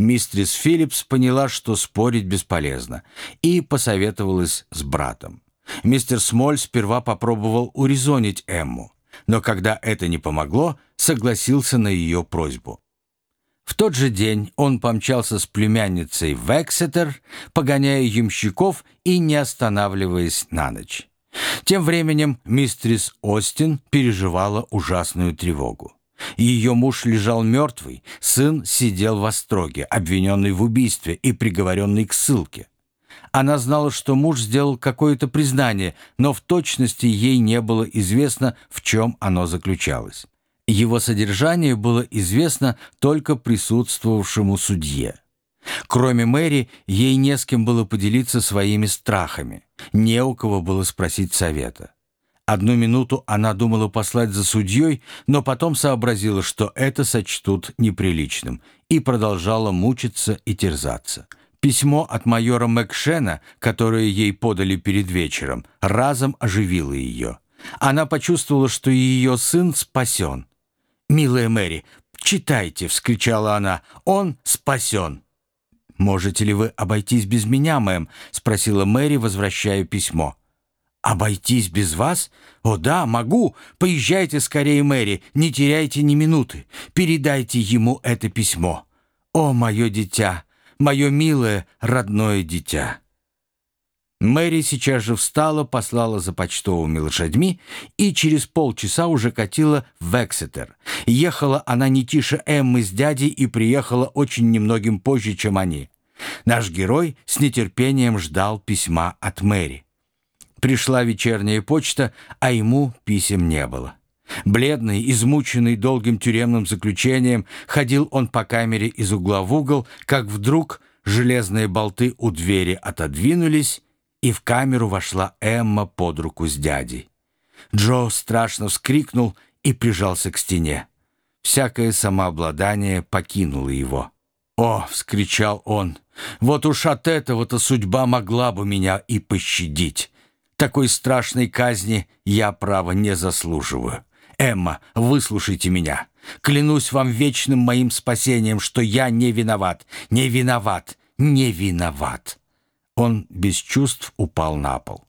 Мистрис Филлипс поняла, что спорить бесполезно, и посоветовалась с братом. Мистер Смоль сперва попробовал урезонить Эмму, но когда это не помогло, согласился на ее просьбу. В тот же день он помчался с племянницей в Эксетер, погоняя ямщиков и не останавливаясь на ночь. Тем временем мистрис Остин переживала ужасную тревогу. Ее муж лежал мертвый, сын сидел в остроге, обвиненный в убийстве и приговоренный к ссылке. Она знала, что муж сделал какое-то признание, но в точности ей не было известно, в чем оно заключалось. Его содержание было известно только присутствовавшему судье. Кроме Мэри, ей не с кем было поделиться своими страхами, не у кого было спросить совета. Одну минуту она думала послать за судьей, но потом сообразила, что это сочтут неприличным, и продолжала мучиться и терзаться. Письмо от майора Мэкшена, которое ей подали перед вечером, разом оживило ее. Она почувствовала, что ее сын спасен. «Милая Мэри, читайте!» — вскричала она. «Он спасен!» «Можете ли вы обойтись без меня, мэм?» — спросила Мэри, возвращая письмо. «Обойтись без вас? О да, могу. Поезжайте скорее, Мэри, не теряйте ни минуты. Передайте ему это письмо. О, мое дитя, мое милое родное дитя!» Мэри сейчас же встала, послала за почтовыми лошадьми и через полчаса уже катила в Эксетер. Ехала она не тише Эммы с дядей и приехала очень немногим позже, чем они. Наш герой с нетерпением ждал письма от Мэри. Пришла вечерняя почта, а ему писем не было. Бледный, измученный долгим тюремным заключением, ходил он по камере из угла в угол, как вдруг железные болты у двери отодвинулись, и в камеру вошла Эмма под руку с дядей. Джо страшно вскрикнул и прижался к стене. Всякое самообладание покинуло его. «О!» — вскричал он. «Вот уж от этого-то судьба могла бы меня и пощадить. Такой страшной казни я, право, не заслуживаю. Эмма, выслушайте меня. Клянусь вам вечным моим спасением, что я не виноват, не виноват, не виноват». Он без чувств упал на пол.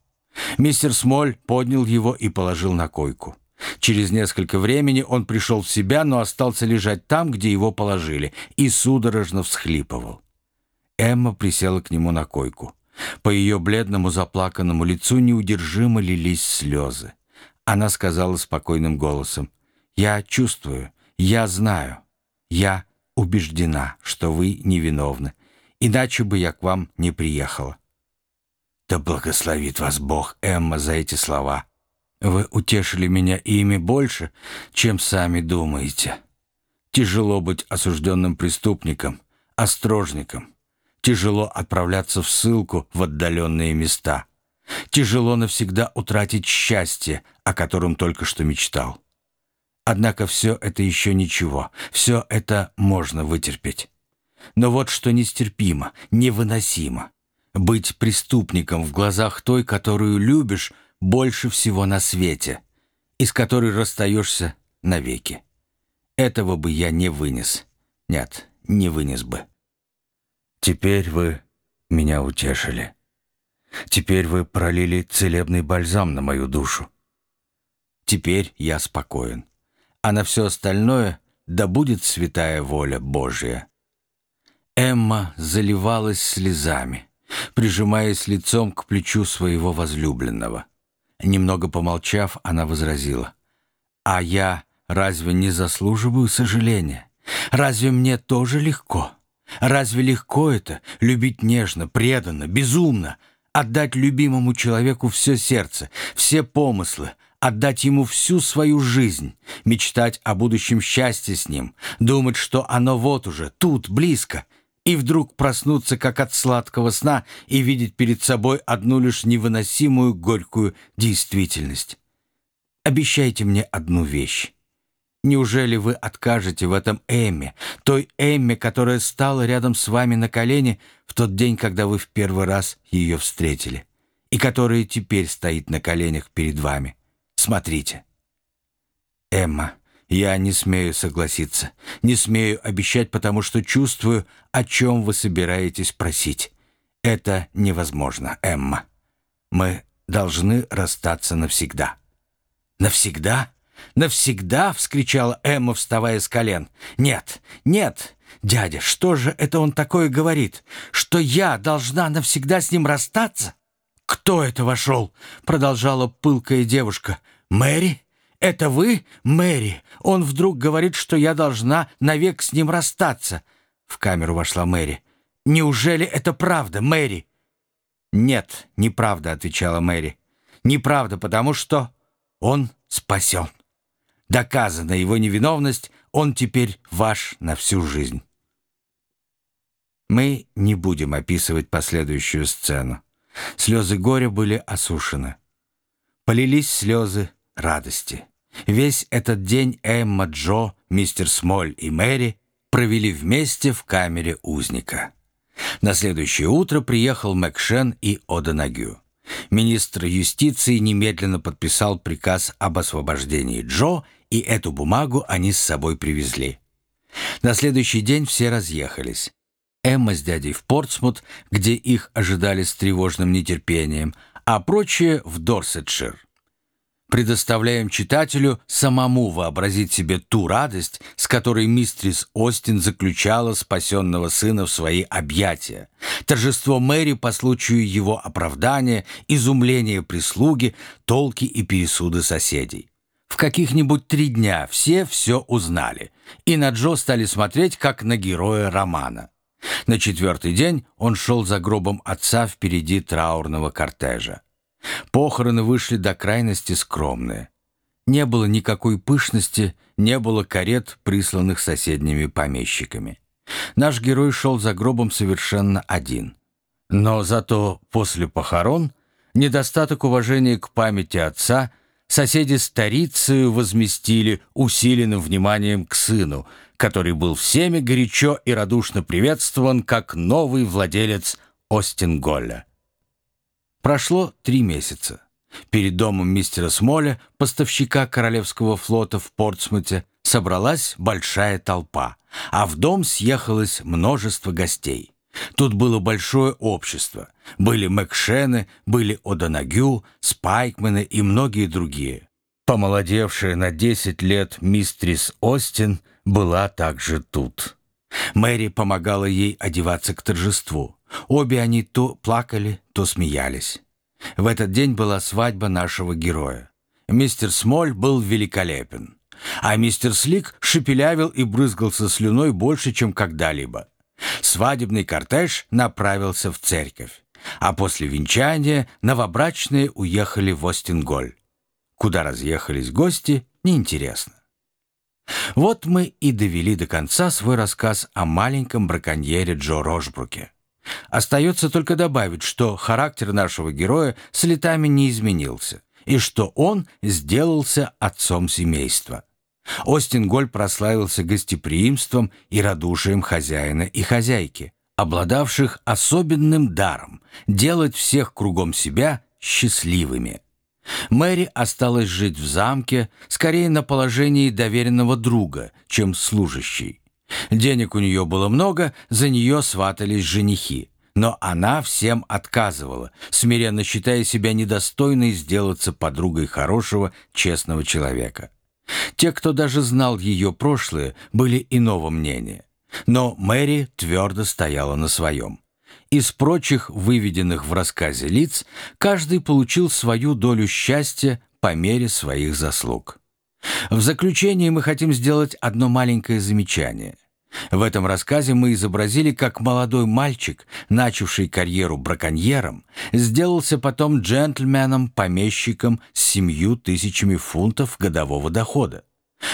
Мистер Смоль поднял его и положил на койку. Через несколько времени он пришел в себя, но остался лежать там, где его положили, и судорожно всхлипывал. Эмма присела к нему на койку. По ее бледному заплаканному лицу неудержимо лились слезы. Она сказала спокойным голосом, «Я чувствую, я знаю, я убеждена, что вы невиновны, иначе бы я к вам не приехала». «Да благословит вас Бог, Эмма, за эти слова. Вы утешили меня ими больше, чем сами думаете. Тяжело быть осужденным преступником, острожником, Тяжело отправляться в ссылку в отдаленные места. Тяжело навсегда утратить счастье, о котором только что мечтал. Однако все это еще ничего, все это можно вытерпеть. Но вот что нестерпимо, невыносимо. Быть преступником в глазах той, которую любишь больше всего на свете, и с которой расстаешься навеки. Этого бы я не вынес. Нет, не вынес бы. Теперь вы меня утешили. Теперь вы пролили целебный бальзам на мою душу. Теперь я спокоен. А на все остальное да будет святая воля Божья. Эмма заливалась слезами, прижимаясь лицом к плечу своего возлюбленного. Немного помолчав, она возразила. «А я разве не заслуживаю сожаления? Разве мне тоже легко?» Разве легко это — любить нежно, преданно, безумно, отдать любимому человеку все сердце, все помыслы, отдать ему всю свою жизнь, мечтать о будущем счастье с ним, думать, что оно вот уже, тут, близко, и вдруг проснуться, как от сладкого сна, и видеть перед собой одну лишь невыносимую горькую действительность. Обещайте мне одну вещь. Неужели вы откажете в этом Эмме, той Эмме, которая стала рядом с вами на колени в тот день, когда вы в первый раз ее встретили, и которая теперь стоит на коленях перед вами? Смотрите. Эмма, Я не смею согласиться, не смею обещать, потому что чувствую, о чем вы собираетесь просить. Это невозможно, Эмма. Мы должны расстаться навсегда». «Навсегда? Навсегда?» — вскричала Эмма, вставая с колен. «Нет, нет, дядя, что же это он такое говорит? Что я должна навсегда с ним расстаться?» «Кто это вошел?» — продолжала пылкая девушка. «Мэри? Это вы, Мэри? Он вдруг говорит, что я должна навек с ним расстаться». В камеру вошла Мэри. «Неужели это правда, Мэри?» «Нет, неправда», — отвечала Мэри. «Неправда, потому что он спасен. Доказана его невиновность, он теперь ваш на всю жизнь». Мы не будем описывать последующую сцену. Слезы горя были осушены. Полились слезы радости. Весь этот день Эмма, Джо, мистер Смоль и Мэри провели вместе в камере узника. На следующее утро приехал Мэкшен и Одонагю. Министр юстиции немедленно подписал приказ об освобождении Джо, и эту бумагу они с собой привезли. На следующий день все разъехались. Эмма с дядей в Портсмут, где их ожидали с тревожным нетерпением, а прочие в Дорсетшир. Предоставляем читателю самому вообразить себе ту радость, с которой мистрис Остин заключала спасенного сына в свои объятия, торжество Мэри по случаю его оправдания, изумление прислуги, толки и пересуды соседей. В каких-нибудь три дня все все узнали, и на Джо стали смотреть, как на героя романа. На четвертый день он шел за гробом отца впереди траурного кортежа. Похороны вышли до крайности скромные. Не было никакой пышности, не было карет, присланных соседними помещиками. Наш герой шел за гробом совершенно один. Но зато после похорон недостаток уважения к памяти отца соседи старицею возместили усиленным вниманием к сыну, который был всеми горячо и радушно приветствован как новый владелец Остинголля. Прошло три месяца. Перед домом мистера Смоля, поставщика Королевского флота в Портсмуте, собралась большая толпа, а в дом съехалось множество гостей. Тут было большое общество. Были Мэкшены, были О'Донагю, Спайкмены и многие другие. Помолодевшая на 10 лет мистрис Остин была также тут. Мэри помогала ей одеваться к торжеству. Обе они то плакали, то смеялись. В этот день была свадьба нашего героя. Мистер Смоль был великолепен, а мистер Слик шепелявил и брызгался слюной больше, чем когда-либо. Свадебный кортеж направился в церковь, а после венчания новобрачные уехали в Остинголь. Куда разъехались гости, неинтересно. Вот мы и довели до конца свой рассказ о маленьком браконьере Джо Рожбруке. Остается только добавить, что характер нашего героя с летами не изменился, и что он сделался отцом семейства. Остин Голь прославился гостеприимством и радушием хозяина и хозяйки, обладавших особенным даром делать всех кругом себя счастливыми. Мэри осталась жить в замке, скорее на положении доверенного друга, чем служащей. Денег у нее было много, за нее сватались женихи. Но она всем отказывала, смиренно считая себя недостойной сделаться подругой хорошего, честного человека. Те, кто даже знал ее прошлое, были иного мнения. Но Мэри твердо стояла на своем. Из прочих выведенных в рассказе лиц каждый получил свою долю счастья по мере своих заслуг. В заключение мы хотим сделать одно маленькое замечание. В этом рассказе мы изобразили, как молодой мальчик, начавший карьеру браконьером, сделался потом джентльменом, помещиком с семью тысячами фунтов годового дохода.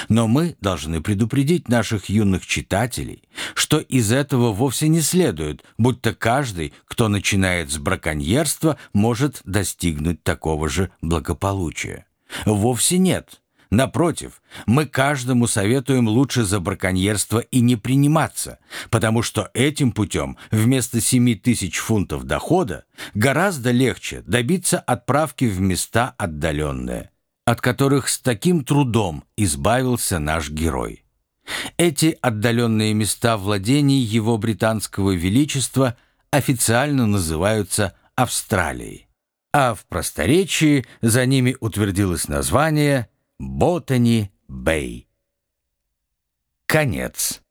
Но мы должны предупредить наших юных читателей, что из этого вовсе не следует, будто каждый, кто начинает с браконьерства, может достигнуть такого же благополучия. Вовсе нет. Напротив, мы каждому советуем лучше за браконьерство и не приниматься, потому что этим путем вместо 7 тысяч фунтов дохода гораздо легче добиться отправки в места отдаленные. от которых с таким трудом избавился наш герой. Эти отдаленные места владений его британского величества официально называются Австралией, а в просторечии за ними утвердилось название Ботани-Бэй. Конец.